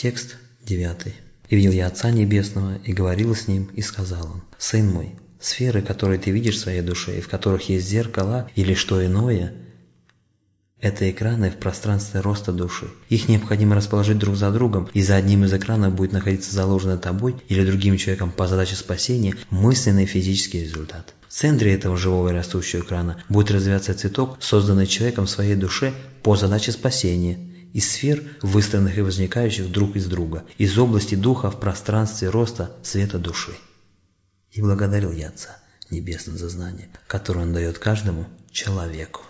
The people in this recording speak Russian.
Текст 9. «И видел я Отца Небесного, и говорил с Ним, и сказал Он, «Сын мой, сферы, которые ты видишь в своей душе, и в которых есть зеркала или что иное, это экраны в пространстве роста души. Их необходимо расположить друг за другом, и за одним из экранов будет находиться заложенный тобой или другим человеком по задаче спасения мысленный физический результат. В центре этого живого и растущего экрана будет развиваться цветок, созданный человеком в своей душе по задаче спасения, из сфер, выстроенных и возникающих друг из друга, из области духа в пространстве роста света души. И благодарил я Отца Небесного за знание, которое Он дает каждому человеку.